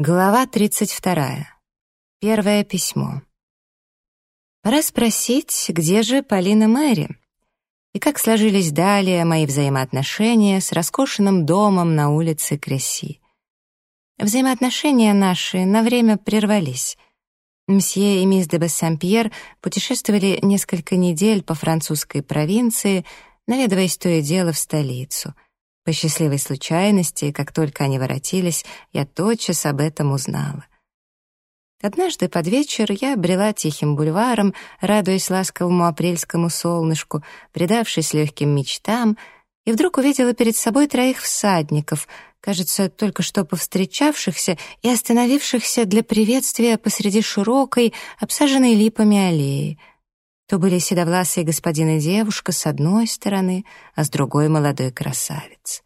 Глава 32. Первое письмо. Пора спросить, где же Полина Мэри? И как сложились далее мои взаимоотношения с роскошенным домом на улице Креси? Взаимоотношения наши на время прервались. Мсье и мисс де Бессампьер путешествовали несколько недель по французской провинции, наведываясь то и дело в столицу — по счастливой случайности, как только они воротились, я тотчас об этом узнала. Однажды под вечер я брела тихим бульваром, радуясь ласковому апрельскому солнышку, предавшись легким мечтам, и вдруг увидела перед собой троих всадников, кажется, только что повстречавшихся и остановившихся для приветствия посреди широкой, обсаженной липами аллеи — то были седовласые господин и девушка с одной стороны, а с другой — молодой красавец.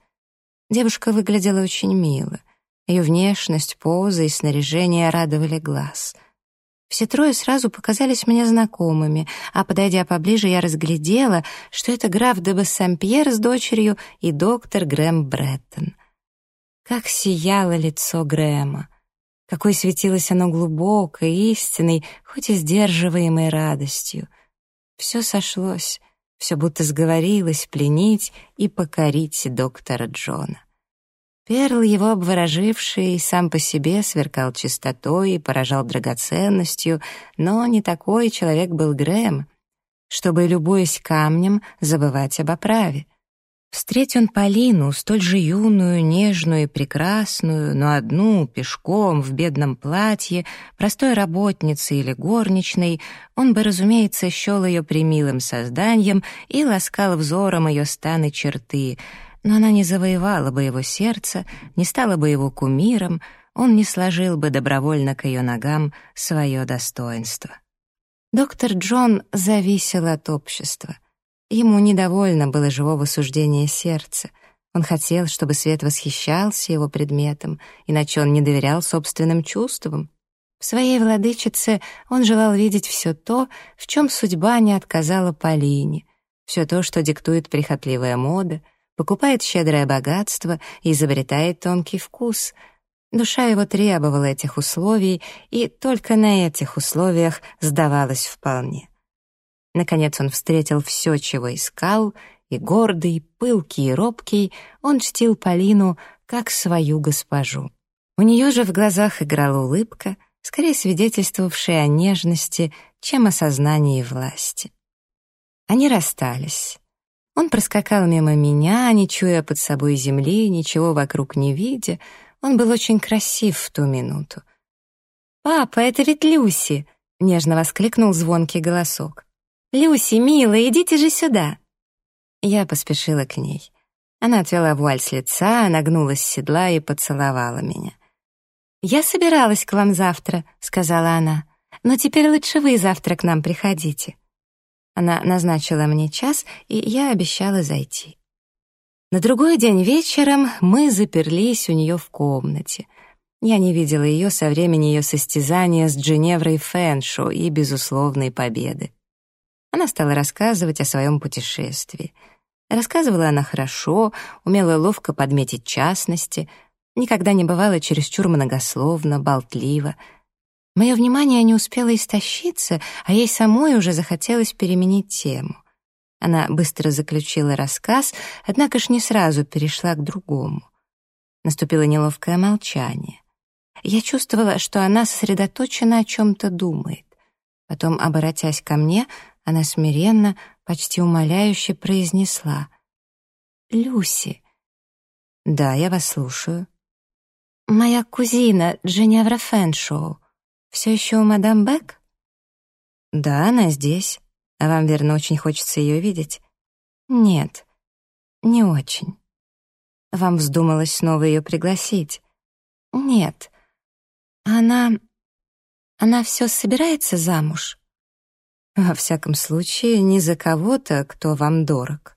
Девушка выглядела очень мило. Ее внешность, поза и снаряжение радовали глаз. Все трое сразу показались мне знакомыми, а, подойдя поближе, я разглядела, что это граф де Бассампьер с дочерью и доктор Грэм Бреттон. Как сияло лицо Грэма! Какой светилось оно глубокой, истинной, хоть и сдерживаемой радостью — все сошлось, все будто сговорилось пленить и покорить доктора Джона. Перл, его обвороживший, сам по себе сверкал чистотой и поражал драгоценностью, но не такой человек был Грэм, чтобы, любуясь камнем, забывать об оправе. Встреть он Полину, столь же юную, нежную и прекрасную, но одну, пешком, в бедном платье, простой работницей или горничной, он бы, разумеется, счел ее примилым созданием и ласкал взором ее станы черты, но она не завоевала бы его сердце, не стала бы его кумиром, он не сложил бы добровольно к ее ногам свое достоинство. Доктор Джон зависел от общества — Ему недовольно было живого суждения сердца. Он хотел, чтобы свет восхищался его предметом, иначе он не доверял собственным чувствам. В своей владычице он желал видеть все то, в чем судьба не отказала Полине, все то, что диктует прихотливая мода, покупает щедрое богатство и изобретает тонкий вкус. Душа его требовала этих условий, и только на этих условиях сдавалась вполне. Наконец он встретил все, чего искал, и гордый, пылкий и робкий, он чтил Полину как свою госпожу. У нее же в глазах играла улыбка, скорее свидетельствовавшая о нежности, чем о сознании власти. Они расстались. Он проскакал мимо меня, не чуя под собой земли, ничего вокруг не видя. Он был очень красив в ту минуту. «Папа, это ведь Люси!» — нежно воскликнул звонкий голосок. «Люси, милая, идите же сюда!» Я поспешила к ней. Она отвела вуаль с лица, нагнулась с седла и поцеловала меня. «Я собиралась к вам завтра», — сказала она, «но теперь лучше вы завтра к нам приходите». Она назначила мне час, и я обещала зайти. На другой день вечером мы заперлись у нее в комнате. Я не видела ее со времени ее состязания с Дженеврой Фэншу и безусловной победы. Она стала рассказывать о своем путешествии. Рассказывала она хорошо, умела ловко подметить частности, никогда не бывала чересчур многословно, болтливо. Мое внимание не успело истощиться, а ей самой уже захотелось переменить тему. Она быстро заключила рассказ, однако ж не сразу перешла к другому. Наступило неловкое молчание. Я чувствовала, что она сосредоточена о чем-то думает. Потом, оборотясь ко мне, она смиренно, почти умоляюще произнесла. «Люси». «Да, я вас слушаю». «Моя кузина Дженевра Фэншоу все еще у мадам Бек?» «Да, она здесь. А вам, верно, очень хочется ее видеть?» «Нет, не очень». «Вам вздумалось снова ее пригласить?» «Нет. Она... Она все собирается замуж?» Во всяком случае, не за кого-то, кто вам дорог.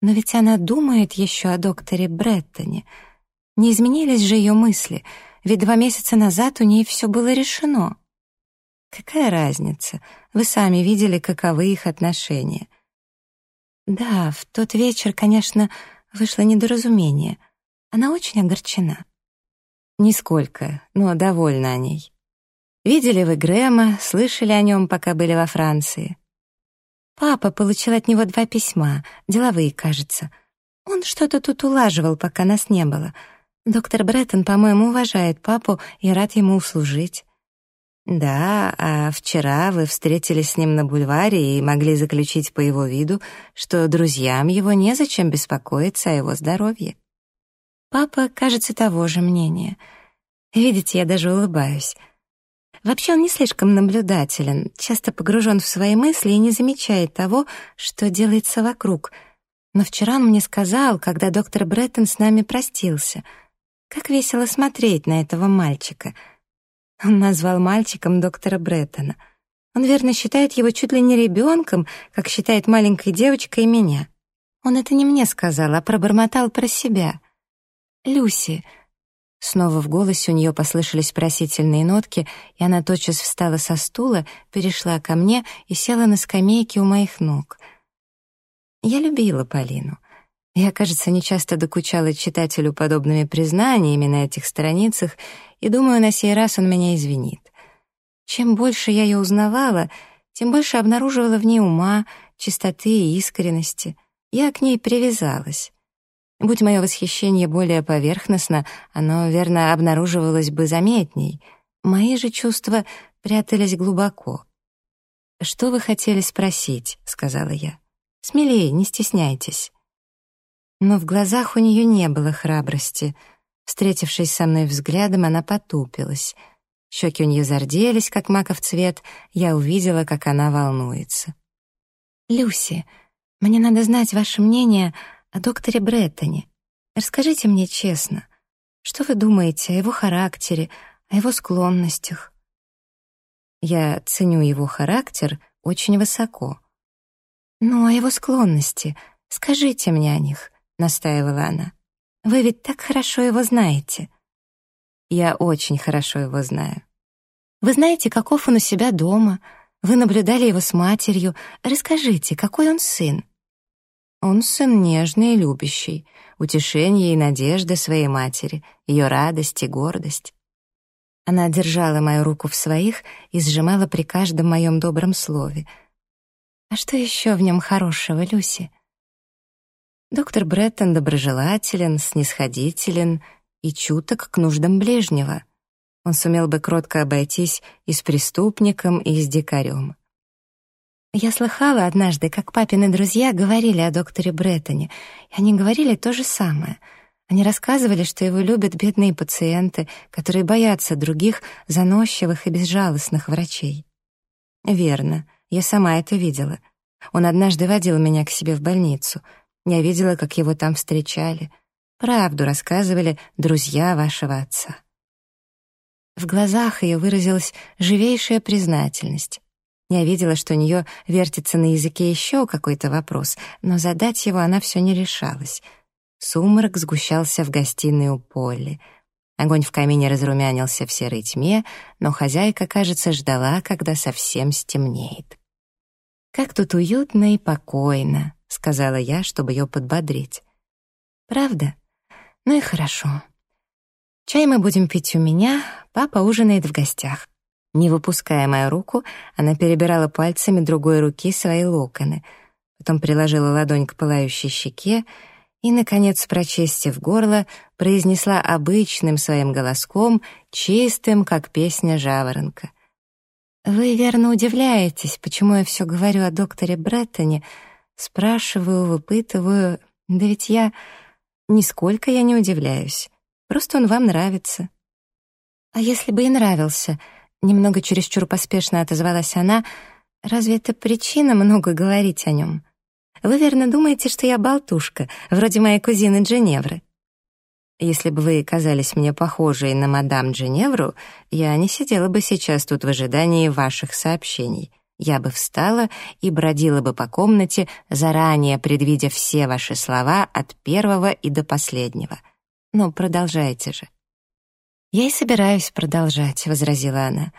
Но ведь она думает еще о докторе Бреттоне. Не изменились же ее мысли, ведь два месяца назад у ней все было решено. Какая разница? Вы сами видели, каковы их отношения. Да, в тот вечер, конечно, вышло недоразумение. Она очень огорчена. Нисколько, но довольна о ней. Видели вы Грэма, слышали о нем, пока были во Франции? Папа получил от него два письма, деловые, кажется. Он что-то тут улаживал, пока нас не было. Доктор Бреттон, по-моему, уважает папу и рад ему услужить. Да, а вчера вы встретились с ним на бульваре и могли заключить по его виду, что друзьям его незачем беспокоиться о его здоровье. Папа, кажется, того же мнения. Видите, я даже улыбаюсь. Вообще он не слишком наблюдателен, часто погружен в свои мысли и не замечает того, что делается вокруг. Но вчера он мне сказал, когда доктор Бреттон с нами простился. Как весело смотреть на этого мальчика. Он назвал мальчиком доктора Бреттона. Он верно считает его чуть ли не ребенком, как считает маленькой девочкой меня. Он это не мне сказал, а пробормотал про себя. «Люси, Снова в голосе у нее послышались просительные нотки, и она тотчас встала со стула, перешла ко мне и села на скамейке у моих ног. Я любила Полину. Я, кажется, нечасто докучала читателю подобными признаниями на этих страницах, и думаю, на сей раз он меня извинит. Чем больше я ее узнавала, тем больше обнаруживала в ней ума, чистоты и искренности. Я к ней привязалась. Будь мое восхищение более поверхностно, оно, верно, обнаруживалось бы заметней. Мои же чувства прятались глубоко. «Что вы хотели спросить?» — сказала я. «Смелее, не стесняйтесь». Но в глазах у нее не было храбрости. Встретившись со мной взглядом, она потупилась. Щеки у нее зарделись, как маков цвет. Я увидела, как она волнуется. «Люси, мне надо знать ваше мнение о докторе Бреттоне. Расскажите мне честно, что вы думаете о его характере, о его склонностях? Я ценю его характер очень высоко. Ну, о его склонности, скажите мне о них, настаивала она. Вы ведь так хорошо его знаете. Я очень хорошо его знаю. Вы знаете, каков он у себя дома. Вы наблюдали его с матерью. Расскажите, какой он сын? Он сын нежный и любящий, утешение и надежда своей матери, ее радость и гордость. Она держала мою руку в своих и сжимала при каждом моем добром слове. А что еще в нем хорошего, Люси? Доктор Бреттон доброжелателен, снисходителен и чуток к нуждам ближнего. Он сумел бы кротко обойтись и с преступником, и с дикарем. Я слыхала однажды, как папины друзья говорили о докторе Бреттоне, и они говорили то же самое. Они рассказывали, что его любят бедные пациенты, которые боятся других заносчивых и безжалостных врачей. Верно, я сама это видела. Он однажды водил меня к себе в больницу. Я видела, как его там встречали. Правду рассказывали друзья вашего отца. В глазах ее выразилась живейшая признательность. Я видела, что у нее вертится на языке еще какой-то вопрос, но задать его она все не решалась. Сумрак сгущался в гостиной у Полли. Огонь в камине разрумянился в серой тьме, но хозяйка, кажется, ждала, когда совсем стемнеет. «Как тут уютно и покойно», — сказала я, чтобы ее подбодрить. «Правда? Ну и хорошо. Чай мы будем пить у меня, папа ужинает в гостях». Не выпуская мою руку, она перебирала пальцами другой руки свои локоны, потом приложила ладонь к пылающей щеке и, наконец, прочистив горло, произнесла обычным своим голоском, чистым, как песня жаворонка. «Вы, верно, удивляетесь, почему я все говорю о докторе Бреттоне, спрашиваю, выпытываю, да ведь я... Нисколько я не удивляюсь, просто он вам нравится». «А если бы и нравился», Немного чересчур поспешно отозвалась она. «Разве это причина много говорить о нем? Вы верно думаете, что я болтушка, вроде моей кузины Дженевры?» «Если бы вы казались мне похожей на мадам Дженевру, я не сидела бы сейчас тут в ожидании ваших сообщений. Я бы встала и бродила бы по комнате, заранее предвидя все ваши слова от первого и до последнего. Но продолжайте же». «Я и собираюсь продолжать», — возразила она.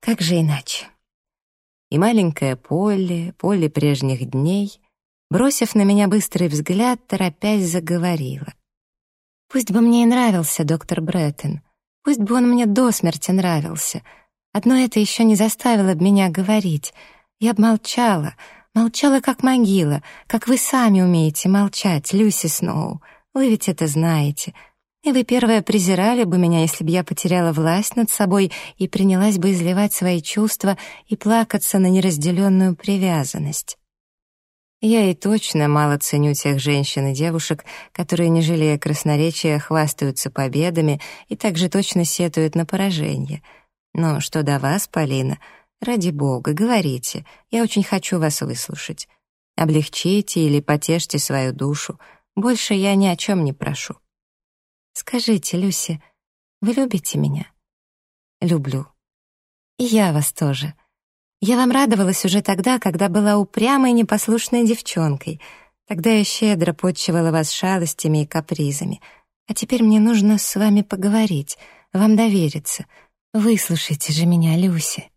«Как же иначе?» И маленькая Полли, Полли прежних дней, бросив на меня быстрый взгляд, торопясь заговорила. «Пусть бы мне и нравился доктор Бреттон, Пусть бы он мне до смерти нравился. Одно это еще не заставило бы меня говорить. Я б молчала, молчала как могила, как вы сами умеете молчать, Люси Сноу. Вы ведь это знаете. И вы первая презирали бы меня, если бы я потеряла власть над собой и принялась бы изливать свои чувства и плакаться на неразделенную привязанность. Я и точно мало ценю тех женщин и девушек, которые, не жалея красноречия, хвастаются победами и также точно сетуют на поражение. Но что до вас, Полина, ради бога, говорите, я очень хочу вас выслушать. Облегчите или потешьте свою душу, больше я ни о чем не прошу. Скажите, Люси, вы любите меня? Люблю. И я вас тоже. Я вам радовалась уже тогда, когда была упрямой непослушной девчонкой. Тогда я щедро подчивала вас шалостями и капризами. А теперь мне нужно с вами поговорить, вам довериться. Выслушайте же меня, Люси».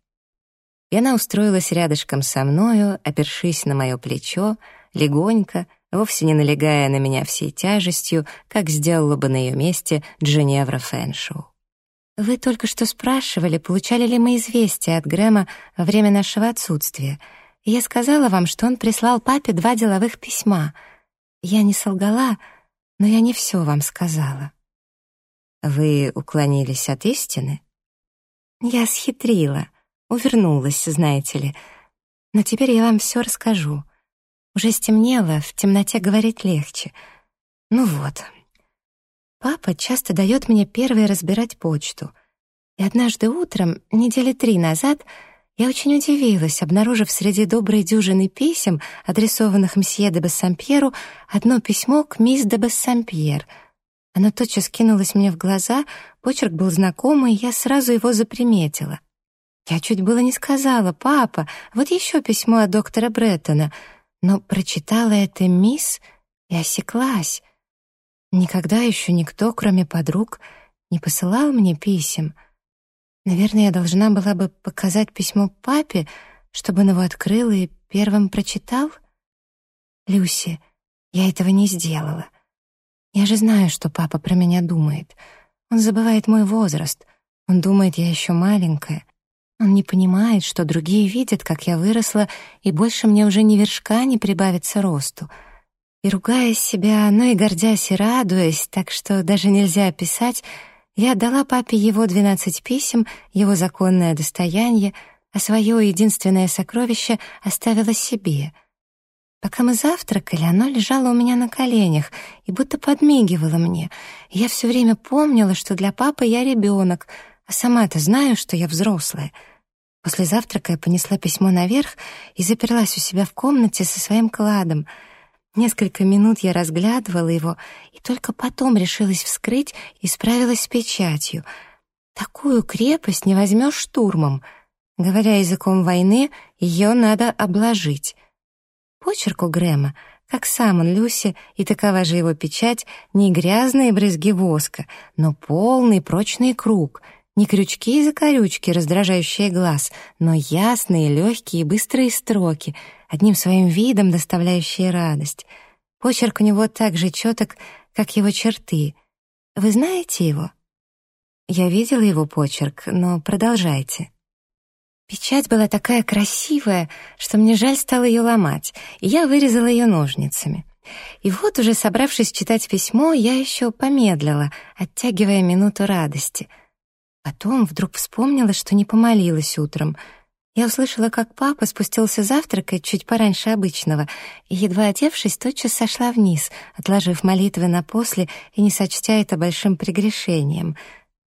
И она устроилась рядышком со мною, опершись на мое плечо, легонько, вовсе не налегая на меня всей тяжестью, как сделала бы на ее месте Дженевра Фэншоу. Вы только что спрашивали, получали ли мы известия от Грэма во время нашего отсутствия. я сказала вам, что он прислал папе два деловых письма. Я не солгала, но я не все вам сказала. Вы уклонились от истины? Я схитрила, увернулась, знаете ли. Но теперь я вам все расскажу. Уже стемнело, в темноте говорить легче. Ну вот, Папа часто дает мне первой разбирать почту. И однажды утром, недели три назад, я очень удивилась, обнаружив среди доброй дюжины писем, адресованных мсье де Бассампьеру, одно письмо к мисс де Бассампьер. Оно тотчас кинулось мне в глаза, почерк был знакомый, я сразу его заприметила. Я чуть было не сказала, «Папа, вот еще письмо от доктора Бреттона», но прочитала это мисс и осеклась. Никогда еще никто, кроме подруг, не посылал мне писем. Наверное, я должна была бы показать письмо папе, чтобы он его открыл и первым прочитал. Люси, я этого не сделала. Я же знаю, что папа про меня думает. Он забывает мой возраст. Он думает, я еще маленькая. Он не понимает, что другие видят, как я выросла, и больше мне уже ни вершка не прибавится росту — и ругая себя, но и гордясь и радуясь, так что даже нельзя описать, я отдала папе его двенадцать писем, его законное достояние, а свое единственное сокровище оставила себе. Пока мы завтракали, оно лежало у меня на коленях и будто подмигивало мне. Я все время помнила, что для папы я ребенок, а сама-то знаю, что я взрослая. После завтрака я понесла письмо наверх и заперлась у себя в комнате со своим кладом — Несколько минут я разглядывала его и только потом решилась вскрыть и справилась с печатью. Такую крепость не возьмешь штурмом. Говоря языком войны, ее надо обложить. Почерк у Грэма, как сам он, Люси, и такова же его печать, не грязные брызги воска, но полный прочный круг — не крючки и закорючки, раздражающие глаз, но ясные, легкие и быстрые строки, одним своим видом доставляющие радость. Почерк у него так же четок, как его черты. Вы знаете его? Я видела его почерк, но продолжайте. Печать была такая красивая, что мне жаль стало ее ломать, и я вырезала ее ножницами. И вот, уже собравшись читать письмо, я еще помедлила, оттягивая минуту радости — Потом вдруг вспомнила, что не помолилась утром. Я услышала, как папа спустился завтракать чуть пораньше обычного, и, едва одевшись, тотчас сошла вниз, отложив молитвы на после и не сочтя это большим прегрешением.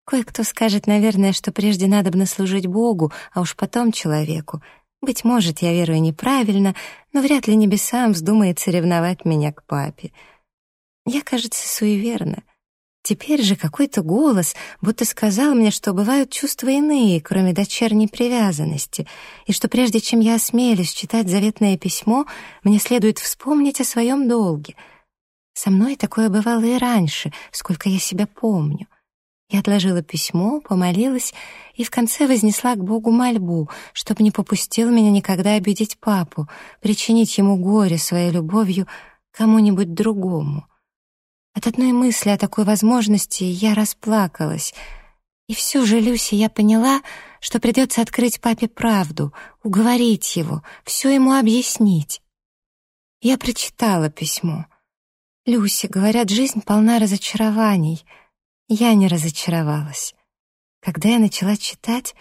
Кое-кто скажет, наверное, что прежде надо бы служить Богу, а уж потом человеку. Быть может, я верую неправильно, но вряд ли небесам вздумается ревновать меня к папе. Я, кажется, суеверна — Теперь же какой-то голос будто сказал мне, что бывают чувства иные, кроме дочерней привязанности, и что прежде чем я осмелюсь читать заветное письмо, мне следует вспомнить о своем долге. Со мной такое бывало и раньше, сколько я себя помню. Я отложила письмо, помолилась и в конце вознесла к Богу мольбу, чтобы не попустил меня никогда обидеть папу, причинить ему горе своей любовью кому-нибудь другому. От одной мысли о такой возможности я расплакалась. И все же, Люси, я поняла, что придется открыть папе правду, уговорить его, все ему объяснить. Я прочитала письмо. Люси, говорят, жизнь полна разочарований. Я не разочаровалась. Когда я начала читать,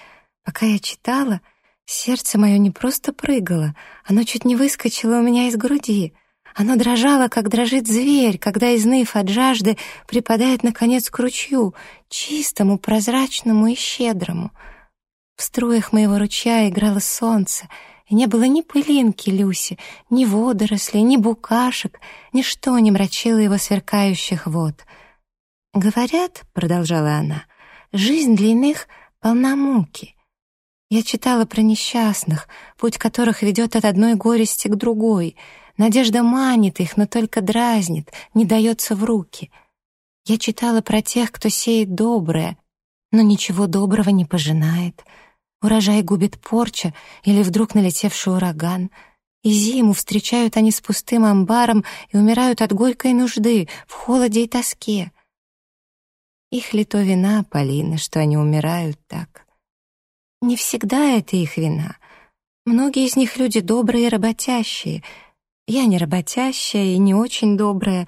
пока я читала, сердце мое не просто прыгало, оно чуть не выскочило у меня из груди. Оно дрожало, как дрожит зверь, когда, изныв от жажды, припадает, наконец, к ручью, чистому, прозрачному и щедрому. В струях моего ручья играло солнце, и не было ни пылинки Люси, ни водорослей, ни букашек, ничто не мрачило его сверкающих вод. «Говорят, — продолжала она, — жизнь для иных полна муки. Я читала про несчастных, путь которых ведет от одной горести к другой. Надежда манит их, но только дразнит, не дается в руки. Я читала про тех, кто сеет доброе, но ничего доброго не пожинает — Урожай губит порча или вдруг налетевший ураган. И зиму встречают они с пустым амбаром и умирают от горькой нужды, в холоде и тоске. Их ли то вина, Полина, что они умирают так? Не всегда это их вина. Многие из них люди добрые и работящие. Я не работящая и не очень добрая,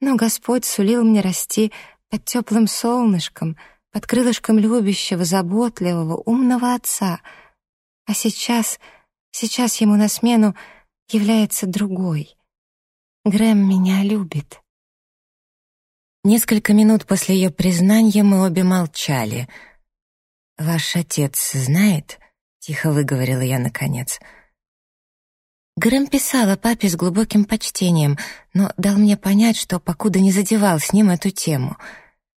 но Господь сулил мне расти под теплым солнышком — под крылышком любящего, заботливого, умного отца. А сейчас, сейчас ему на смену является другой. Грэм меня любит. Несколько минут после ее признания мы обе молчали. «Ваш отец знает?» — тихо выговорила я наконец. Грэм писал о папе с глубоким почтением, но дал мне понять, что покуда не задевал с ним эту тему —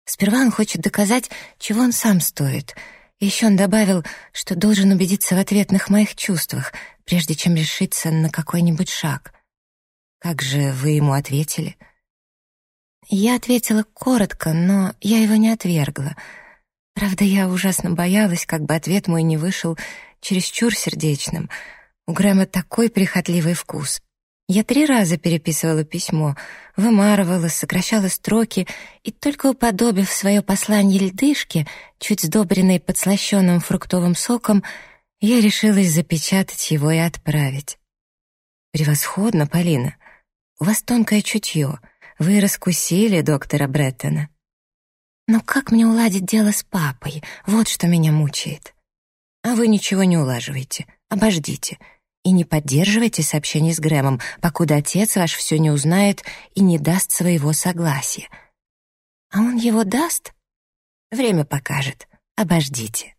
Сперва он хочет доказать, чего он сам стоит. Еще он добавил, что должен убедиться в ответных моих чувствах, прежде чем решиться на какой-нибудь шаг. Как же вы ему ответили? Я ответила коротко, но я его не отвергла. Правда, я ужасно боялась, как бы ответ мой не вышел чересчур сердечным. У Грэма такой прихотливый вкус. Я три раза переписывала письмо, вымарывала, сокращала строки, и только уподобив свое послание льдышке, чуть сдобренной подслащенным фруктовым соком, я решилась запечатать его и отправить. «Превосходно, Полина. У вас тонкое чутье. Вы раскусили доктора Бреттона». «Но как мне уладить дело с папой? Вот что меня мучает». «А вы ничего не улаживаете. Обождите». И не поддерживайте сообщение с Грэмом, покуда отец ваш все не узнает и не даст своего согласия. А он его даст? Время покажет. Обождите.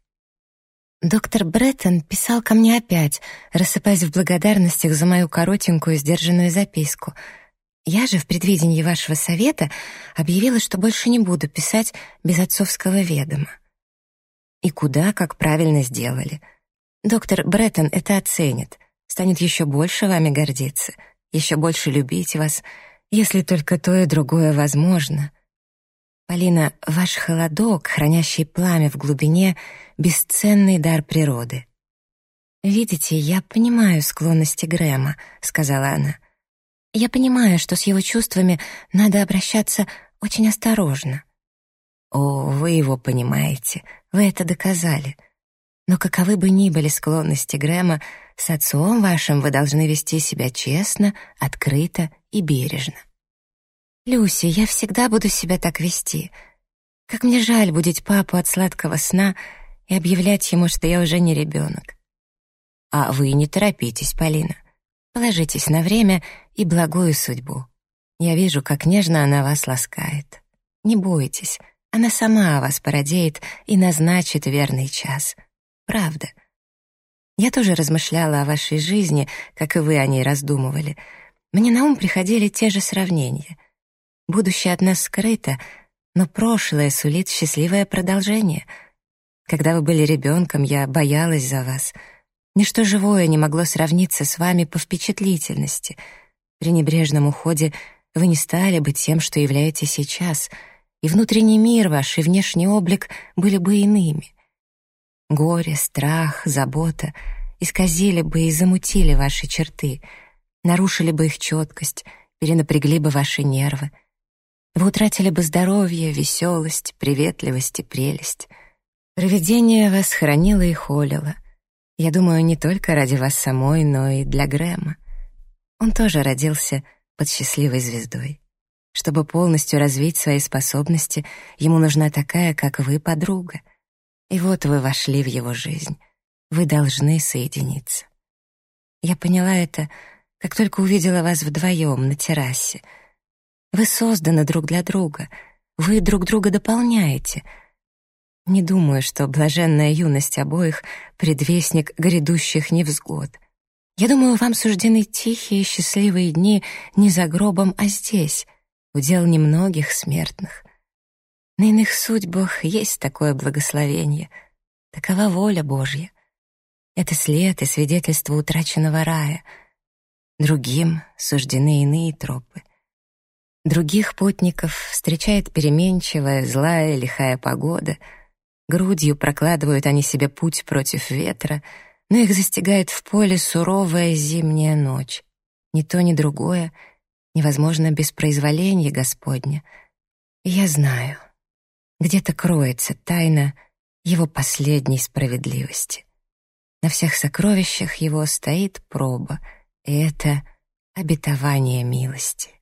Доктор Бреттон писал ко мне опять, рассыпаясь в благодарностях за мою коротенькую сдержанную записку. Я же в предвидении вашего совета объявила, что больше не буду писать без отцовского ведома. И куда, как правильно сделали. Доктор Бреттон это оценит — станет еще больше вами гордиться, еще больше любить вас, если только то и другое возможно. Полина, ваш холодок, хранящий пламя в глубине, бесценный дар природы. «Видите, я понимаю склонности Грэма», — сказала она. «Я понимаю, что с его чувствами надо обращаться очень осторожно». «О, вы его понимаете, вы это доказали. Но каковы бы ни были склонности Грэма, с отцом вашим вы должны вести себя честно, открыто и бережно. Люси, я всегда буду себя так вести. Как мне жаль будить папу от сладкого сна и объявлять ему, что я уже не ребенок. А вы не торопитесь, Полина. Положитесь на время и благую судьбу. Я вижу, как нежно она вас ласкает. Не бойтесь, она сама вас породеет и назначит верный час — Правда. Я тоже размышляла о вашей жизни, как и вы о ней раздумывали. Мне на ум приходили те же сравнения. Будущее от нас скрыто, но прошлое сулит счастливое продолжение. Когда вы были ребенком, я боялась за вас. Ничто живое не могло сравниться с вами по впечатлительности. При небрежном уходе вы не стали бы тем, что являетесь сейчас, и внутренний мир ваш и внешний облик были бы иными. Горе, страх, забота исказили бы и замутили ваши черты, нарушили бы их четкость, перенапрягли бы ваши нервы. Вы утратили бы здоровье, веселость, приветливость и прелесть. Провидение вас хранило и холило. Я думаю, не только ради вас самой, но и для Грэма. Он тоже родился под счастливой звездой. Чтобы полностью развить свои способности, ему нужна такая, как вы, подруга. И вот вы вошли в его жизнь. Вы должны соединиться. Я поняла это, как только увидела вас вдвоем на террасе. Вы созданы друг для друга. Вы друг друга дополняете. Не думаю, что блаженная юность обоих — предвестник грядущих невзгод. Я думаю, вам суждены тихие счастливые дни не за гробом, а здесь, удел немногих смертных. На иных судьбах есть такое благословение. Такова воля Божья. Это след и свидетельство утраченного рая. Другим суждены иные тропы. Других путников встречает переменчивая, злая, лихая погода. Грудью прокладывают они себе путь против ветра, но их застигает в поле суровая зимняя ночь. Ни то, ни другое невозможно без произволения Господня. И я знаю, где-то кроется тайна его последней справедливости. На всех сокровищах его стоит проба, и это обетование милости.